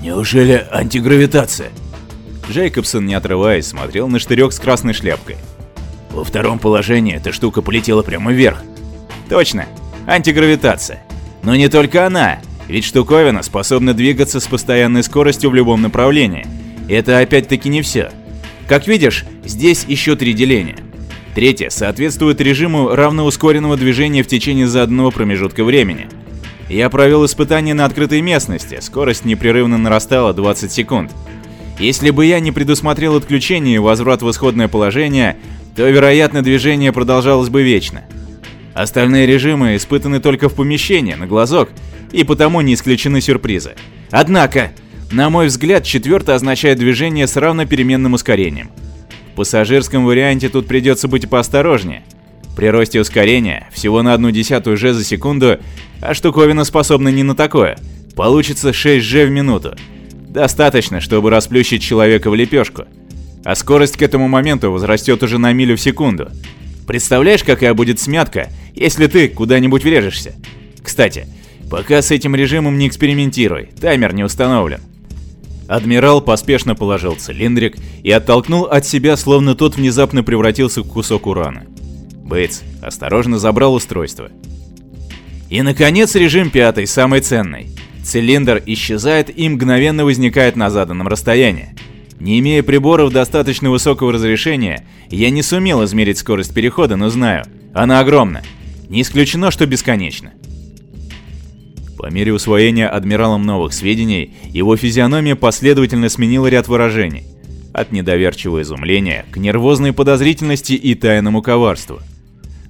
Неужели антигравитация? Джейкобсон, не отрываясь, смотрел на штырек с красной шляпкой. Во втором положении эта штука полетела прямо вверх. Точно, антигравитация. Но не только она, ведь штуковина способна двигаться с постоянной скоростью в любом направлении. Это опять-таки не все. Как видишь, здесь еще три деления. Третье соответствует режиму равноускоренного движения в течение заданного промежутка времени. Я провел испытание на открытой местности, скорость непрерывно нарастала 20 секунд. Если бы я не предусмотрел отключение и возврат в исходное положение, то, вероятно, движение продолжалось бы вечно. Остальные режимы испытаны только в помещении, на глазок, и потому не исключены сюрпризы. Однако, на мой взгляд, четвертое означает движение с равнопеременным ускорением. В пассажирском варианте тут придется быть поосторожнее. При росте ускорения всего на одну десятую g за секунду, а штуковина способна не на такое. Получится 6 g в минуту. Достаточно, чтобы расплющить человека в лепешку. А скорость к этому моменту возрастет уже на милю в секунду. Представляешь, какая будет смятка, если ты куда-нибудь врежешься? Кстати, пока с этим режимом не экспериментируй, таймер не установлен. Адмирал поспешно положил цилиндрик и оттолкнул от себя, словно тот внезапно превратился в кусок урана. Бейтс осторожно забрал устройство. И, наконец, режим пятый, самый ценный. Цилиндр исчезает и мгновенно возникает на заданном расстоянии. Не имея приборов достаточно высокого разрешения, я не сумел измерить скорость перехода, но знаю, она огромна. Не исключено, что бесконечно. По мере усвоения адмиралом новых сведений, его физиономия последовательно сменила ряд выражений. От недоверчивого изумления к нервозной подозрительности и тайному коварству.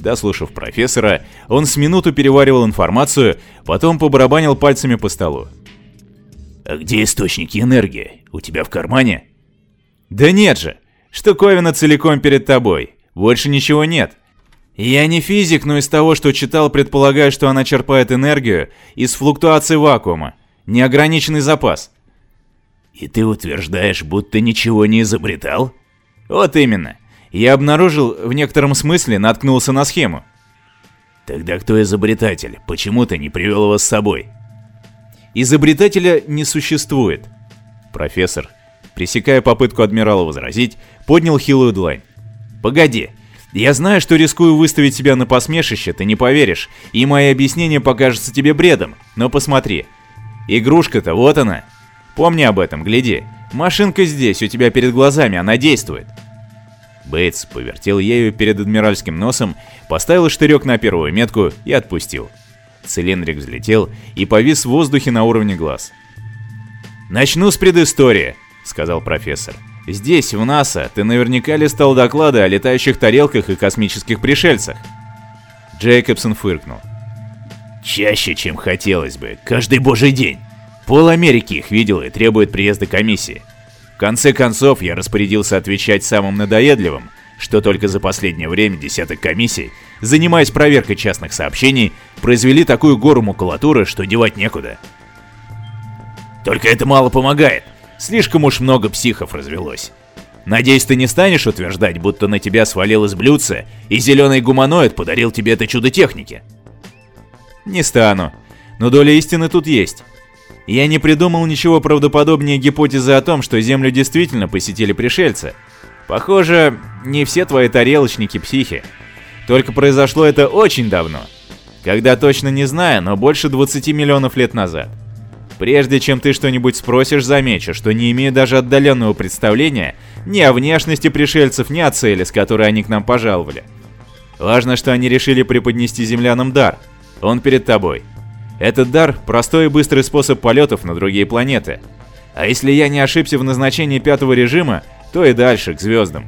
Дослушав профессора, он с минуту переваривал информацию, потом побарабанил пальцами по столу. «А где источники энергии? У тебя в кармане?» «Да нет же! Штуковина целиком перед тобой. Больше ничего нет. Я не физик, но из того, что читал, предполагаю, что она черпает энергию из флуктуации вакуума. Неограниченный запас. И ты утверждаешь, будто ничего не изобретал? Вот именно. Я обнаружил, в некотором смысле наткнулся на схему. Тогда кто изобретатель? Почему ты не привел его с собой? Изобретателя не существует. Профессор, пресекая попытку адмирала возразить, поднял хилую длань. Погоди, я знаю, что рискую выставить себя на посмешище, ты не поверишь, и мои объяснения покажутся тебе бредом, но посмотри. Игрушка-то вот она. Помни об этом, гляди. Машинка здесь, у тебя перед глазами, она действует. Бейтс повертел ею перед адмиральским носом, поставил штырек на первую метку и отпустил. Цилиндрик взлетел и повис в воздухе на уровне глаз. «Начну с предыстории», — сказал профессор. Здесь, в НАСА, ты наверняка листал доклады о летающих тарелках и космических пришельцах. Джейкобсон фыркнул. Чаще, чем хотелось бы. Каждый божий день. Пол Америки их видел и требует приезда комиссии. Конце концов, я распорядился отвечать самым надоедливым, что только за последнее время десяток комиссий, занимаясь проверкой частных сообщений, произвели такую гору макулатуры, что девать некуда. Только это мало помогает. Слишком уж много психов развелось. Надеюсь, ты не станешь утверждать, будто на тебя свалилось блюдце, и зеленый гуманоид подарил тебе это чудо техники? Не стану. Но доля истины тут есть. Я не придумал ничего правдоподобнее гипотезы о том, что Землю действительно посетили пришельцы. Похоже, не все твои тарелочники психи. Только произошло это очень давно. Когда точно не знаю, но больше 20 миллионов лет назад. Прежде чем ты что-нибудь спросишь, замечу, что не имею даже отдаленного представления ни о внешности пришельцев, ни о цели, с которой они к нам пожаловали. Важно, что они решили преподнести землянам дар. Он перед тобой. Этот дар – простой и быстрый способ полетов на другие планеты. А если я не ошибся в назначении пятого режима, то и дальше, к звездам.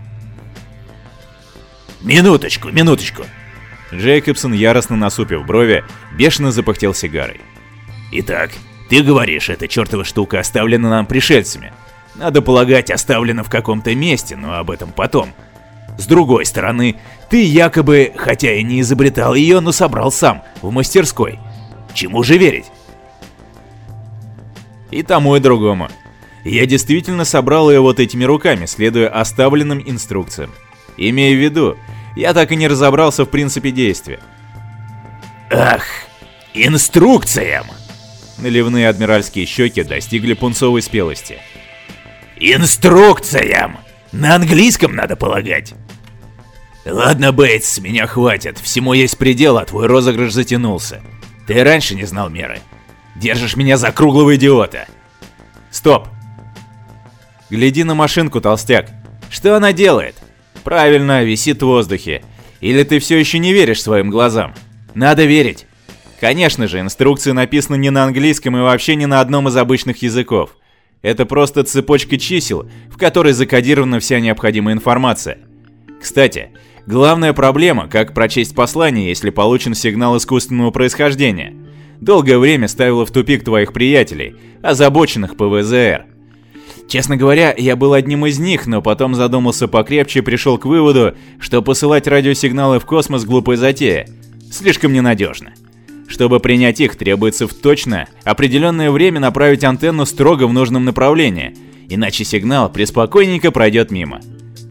Минуточку, минуточку. Джейкобсон, яростно насупив брови, бешено запахтел сигарой. Итак, ты говоришь, эта чертова штука оставлена нам пришельцами. Надо полагать, оставлена в каком-то месте, но об этом потом. С другой стороны, ты якобы, хотя и не изобретал ее, но собрал сам, в мастерской. Чему же верить? И тому, и другому. Я действительно собрал ее вот этими руками, следуя оставленным инструкциям. Имея в виду, я так и не разобрался в принципе действия. Ах, инструкциям! Наливные адмиральские щеки достигли пунцовой спелости. «Инструкциям! На английском надо полагать!» «Ладно, Бейтс, с меня хватит. Всему есть предел, а твой розыгрыш затянулся. Ты раньше не знал меры. Держишь меня за круглого идиота!» «Стоп!» «Гляди на машинку, толстяк. Что она делает?» «Правильно, висит в воздухе. Или ты все еще не веришь своим глазам?» «Надо верить!» Конечно же, инструкции написаны не на английском и вообще не на одном из обычных языков. Это просто цепочка чисел, в которой закодирована вся необходимая информация. Кстати, главная проблема, как прочесть послание, если получен сигнал искусственного происхождения. Долгое время ставила в тупик твоих приятелей, озабоченных по ВЗР. Честно говоря, я был одним из них, но потом задумался покрепче и пришел к выводу, что посылать радиосигналы в космос глупая затея. Слишком ненадежно. Чтобы принять их, требуется в точно определенное время направить антенну строго в нужном направлении, иначе сигнал преспокойненько пройдет мимо.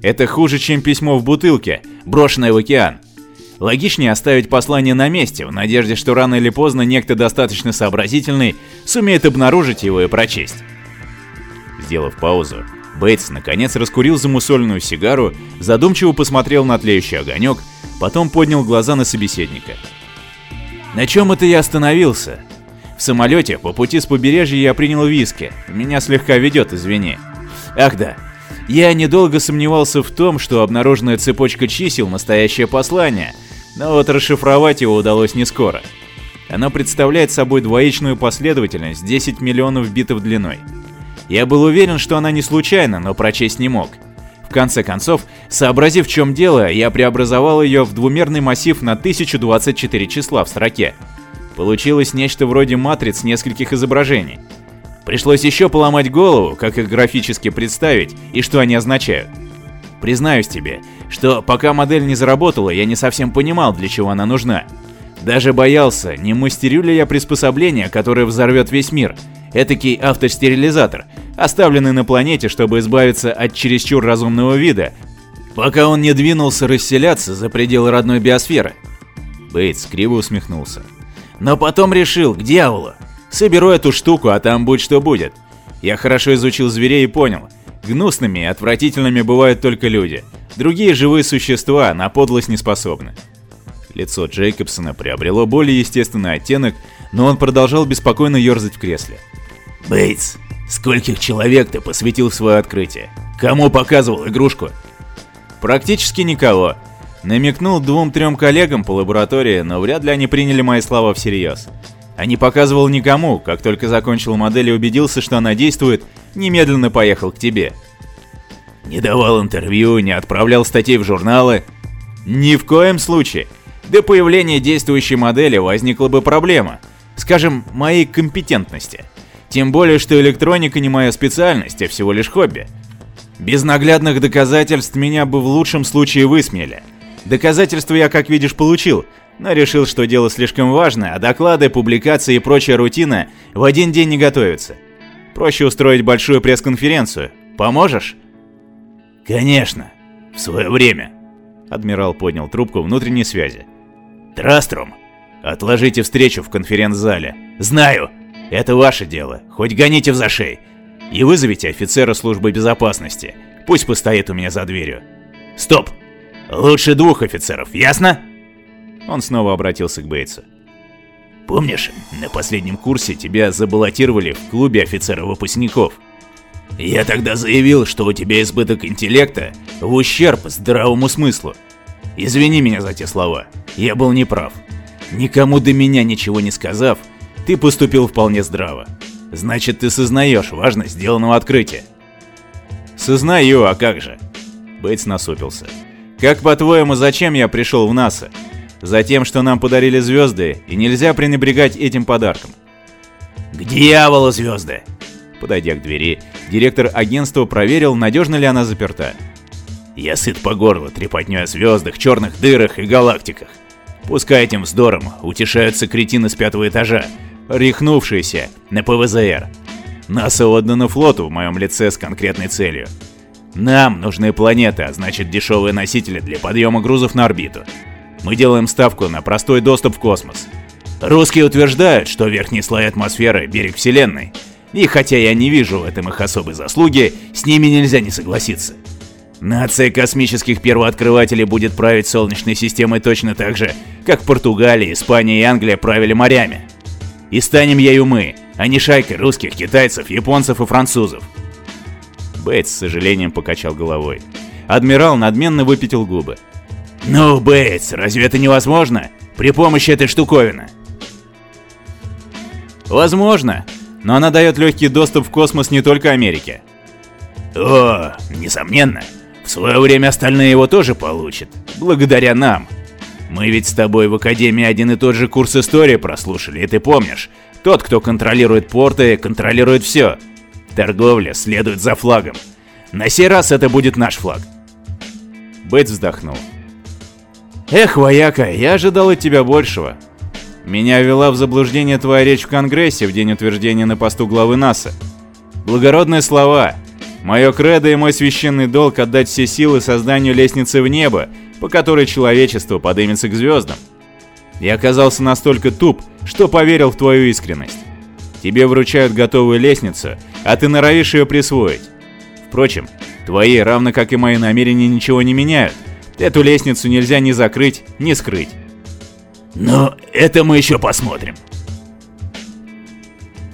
Это хуже, чем письмо в бутылке, брошенное в океан. Логичнее оставить послание на месте, в надежде, что рано или поздно некто достаточно сообразительный сумеет обнаружить его и прочесть. Сделав паузу, Бейтс наконец раскурил замусоленную сигару, задумчиво посмотрел на тлеющий огонек, потом поднял глаза на собеседника. На чем это я остановился? В самолете по пути с побережья я принял виски. Меня слегка ведет, извини. Ах да, я недолго сомневался в том, что обнаруженная цепочка чисел – настоящее послание, но вот расшифровать его удалось не скоро. Оно представляет собой двоичную последовательность 10 миллионов битов длиной. Я был уверен, что она не случайна, но прочесть не мог. В конце концов, сообразив в чем дело, я преобразовал ее в двумерный массив на 1024 числа в строке. Получилось нечто вроде матриц нескольких изображений. Пришлось еще поломать голову, как их графически представить и что они означают. Признаюсь тебе, что пока модель не заработала, я не совсем понимал, для чего она нужна. Даже боялся, не мастерю ли я приспособление, которое взорвет весь мир. Этакий автостерилизатор, оставленный на планете, чтобы избавиться от чересчур разумного вида, пока он не двинулся расселяться за пределы родной биосферы. Бейтс криво усмехнулся. Но потом решил, к дьяволу. Соберу эту штуку, а там будь что будет. Я хорошо изучил зверей и понял. Гнусными и отвратительными бывают только люди. Другие живые существа на подлость не способны. Лицо Джейкобсона приобрело более естественный оттенок, но он продолжал беспокойно ерзать в кресле. «Бейтс, Скольких человек ты посвятил в свое открытие? Кому показывал игрушку? Практически никого. Намекнул двум-трем коллегам по лаборатории, но вряд ли они приняли мои слова всерьез. А не показывал никому, как только закончил модель и убедился, что она действует, немедленно поехал к тебе. Не давал интервью, не отправлял статей в журналы? Ни в коем случае. До появления действующей модели возникла бы проблема. Скажем, моей компетентности. Тем более, что электроника не моя специальность, а всего лишь хобби. Без наглядных доказательств меня бы в лучшем случае высмеяли. Доказательства я, как видишь, получил, но решил, что дело слишком важное, а доклады, публикации и прочая рутина в один день не готовятся. Проще устроить большую пресс-конференцию. Поможешь? Конечно. В свое время. Адмирал поднял трубку внутренней связи. Траструм, отложите встречу в конференц-зале. Знаю, это ваше дело, хоть гоните в зашей. И вызовите офицера службы безопасности. Пусть постоит у меня за дверью. Стоп! Лучше двух офицеров, ясно? Он снова обратился к Бейтсу. Помнишь, на последнем курсе тебя забаллотировали в клубе офицеров-выпускников? Я тогда заявил, что у тебя избыток интеллекта в ущерб здравому смыслу. Извини меня за те слова, я был неправ. Никому до меня ничего не сказав, ты поступил вполне здраво. Значит, ты сознаешь важность сделанного открытия. Сознаю, а как же? Бейтс насупился. Как по-твоему, зачем я пришел в НАСА? Затем, что нам подарили звезды, и нельзя пренебрегать этим подарком. К дьяволу звезды! Подойдя к двери, директор агентства проверил, надежно ли она заперта. Я сыт по горло трепотней о звездах, черных дырах и галактиках. Пускай этим вздором утешаются кретины с пятого этажа, рехнувшиеся на ПВЗР. НАСА отдано флоту в моем лице с конкретной целью. Нам нужны планеты, а значит дешевые носители для подъема грузов на орбиту. Мы делаем ставку на простой доступ в космос. Русские утверждают, что верхний слой атмосферы – берег Вселенной. И хотя я не вижу в этом их особой заслуги, с ними нельзя не согласиться. Нация космических первооткрывателей будет править Солнечной системой точно так же, как Португалия, Испания и Англия правили морями. И станем ею мы, а не шайкой русских, китайцев, японцев и французов. Бейтс с сожалением покачал головой. Адмирал надменно выпятил губы. «Ну, Бейтс, разве это невозможно? При помощи этой штуковины?» «Возможно, но она дает легкий доступ в космос не только Америке». «О, несомненно. В свое время остальные его тоже получат, благодаря нам. Мы ведь с тобой в Академии один и тот же курс истории прослушали, и ты помнишь, тот, кто контролирует порты, контролирует все. Торговля следует за флагом. На сей раз это будет наш флаг. Бейтс вздохнул. Эх, вояка, я ожидал от тебя большего. Меня ввела в заблуждение твоя речь в Конгрессе в день утверждения на посту главы НАСА. Благородные слова, Мое кредо и мой священный долг отдать все силы созданию лестницы в небо, по которой человечество поднимется к звездам. Я оказался настолько туп, что поверил в твою искренность. Тебе вручают готовую лестницу, а ты норовишь ее присвоить. Впрочем, твои, равно как и мои намерения, ничего не меняют. Эту лестницу нельзя ни закрыть, ни скрыть. Но это мы еще посмотрим.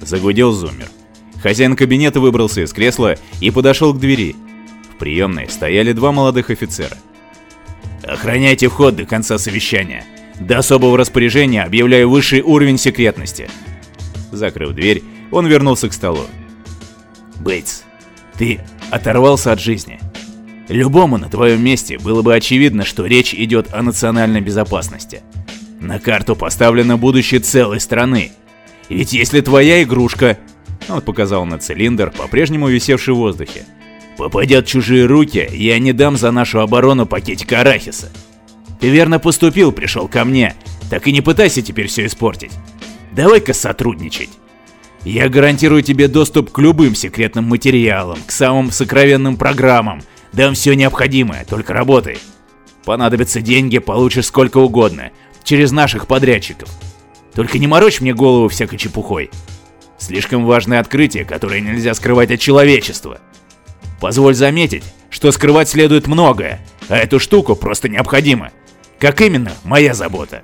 Загудел зумер. Хозяин кабинета выбрался из кресла и подошел к двери. В приемной стояли два молодых офицера. «Охраняйте вход до конца совещания. До особого распоряжения объявляю высший уровень секретности». Закрыв дверь, он вернулся к столу. «Бейтс, ты оторвался от жизни. Любому на твоем месте было бы очевидно, что речь идет о национальной безопасности. На карту поставлено будущее целой страны. Ведь если твоя игрушка он показал на цилиндр, по-прежнему висевший в воздухе. «Попадет в чужие руки, я не дам за нашу оборону пакетик арахиса. Ты верно поступил, пришел ко мне, так и не пытайся теперь все испортить. Давай-ка сотрудничать. Я гарантирую тебе доступ к любым секретным материалам, к самым сокровенным программам, дам все необходимое, только работай. Понадобятся деньги, получишь сколько угодно, через наших подрядчиков. Только не морочь мне голову всякой чепухой. Слишком важное открытие, которое нельзя скрывать от человечества. Позволь заметить, что скрывать следует многое, а эту штуку просто необходимо. Как именно, моя забота.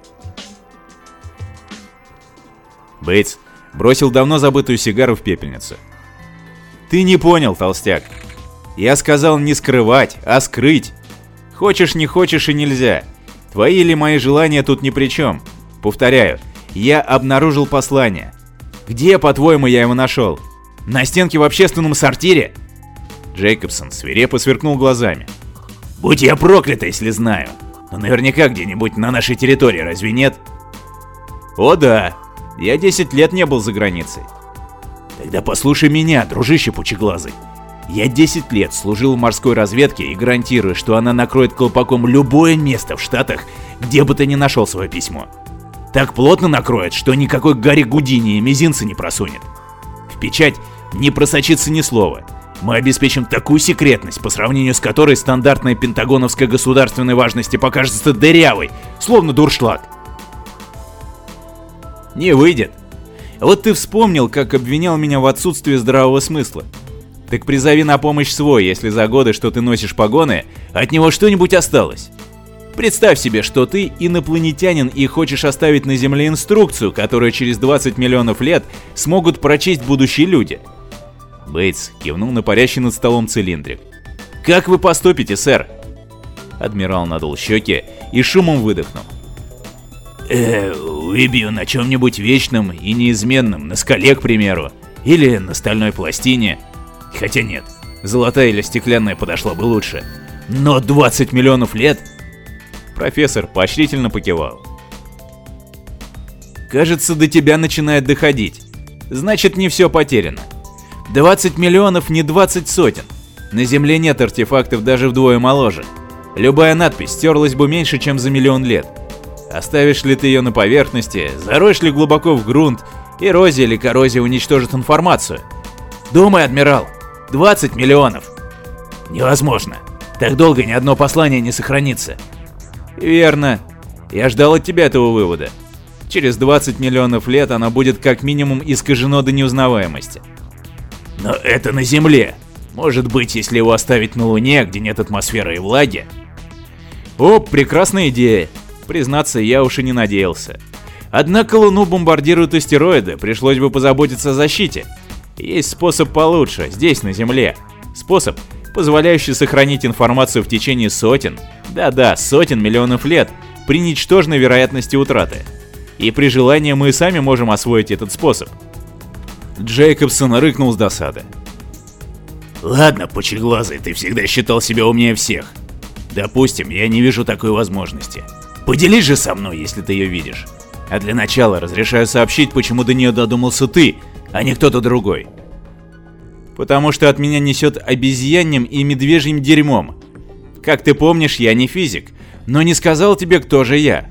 Бейтс бросил давно забытую сигару в пепельницу. Ты не понял, толстяк. Я сказал не скрывать, а скрыть. Хочешь, не хочешь и нельзя. Твои или мои желания тут ни при чем. Повторяю, я обнаружил послание. Где, по-твоему, я его нашел? На стенке в общественном сортире? Джейкобсон свирепо сверкнул глазами. Будь я проклят, если знаю. Но наверняка где-нибудь на нашей территории, разве нет? О да, я 10 лет не был за границей. Тогда послушай меня, дружище пучеглазый. Я 10 лет служил в морской разведке и гарантирую, что она накроет колпаком любое место в Штатах, где бы ты ни нашел свое письмо. Так плотно накроет, что никакой Гарри Гудини и мизинца не просунет. В печать не просочится ни слова. Мы обеспечим такую секретность, по сравнению с которой стандартная пентагоновская государственной важности покажется дырявой, словно дуршлаг. Не выйдет. Вот ты вспомнил, как обвинял меня в отсутствии здравого смысла. Так призови на помощь свой, если за годы, что ты носишь погоны, от него что-нибудь осталось. Представь себе, что ты инопланетянин и хочешь оставить на Земле инструкцию, которую через 20 миллионов лет смогут прочесть будущие люди. Бейтс кивнул на парящий над столом цилиндрик. «Как вы поступите, сэр?» Адмирал надул щеки и шумом выдохнул. «Э, выбью на чем-нибудь вечном и неизменном, на скале, к примеру, или на стальной пластине. Хотя нет, золотая или стеклянная подошла бы лучше. Но 20 миллионов лет Профессор поощрительно покивал. Кажется, до тебя начинает доходить. Значит, не все потеряно. 20 миллионов не 20 сотен. На Земле нет артефактов даже вдвое моложе. Любая надпись стерлась бы меньше, чем за миллион лет. Оставишь ли ты ее на поверхности, зароешь ли глубоко в грунт, эрозия или коррозия уничтожит информацию. Думай, адмирал, 20 миллионов. Невозможно. Так долго ни одно послание не сохранится. Верно. Я ждал от тебя этого вывода. Через 20 миллионов лет оно будет как минимум искажено до неузнаваемости. Но это на Земле. Может быть, если его оставить на Луне, где нет атмосферы и влаги? О, прекрасная идея. Признаться, я уж и не надеялся. Однако Луну бомбардируют астероиды, пришлось бы позаботиться о защите. Есть способ получше, здесь, на Земле. Способ, позволяющий сохранить информацию в течение сотен, да-да, сотен миллионов лет, при ничтожной вероятности утраты. И при желании мы сами можем освоить этот способ. Джейкобсон рыкнул с досады. Ладно, пучеглазый, ты всегда считал себя умнее всех. Допустим, я не вижу такой возможности. Поделись же со мной, если ты ее видишь. А для начала разрешаю сообщить, почему до нее додумался ты, а не кто-то другой. Потому что от меня несет обезьяньем и медвежьим дерьмом. Как ты помнишь, я не физик, но не сказал тебе, кто же я.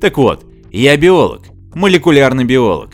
Так вот, я биолог, молекулярный биолог.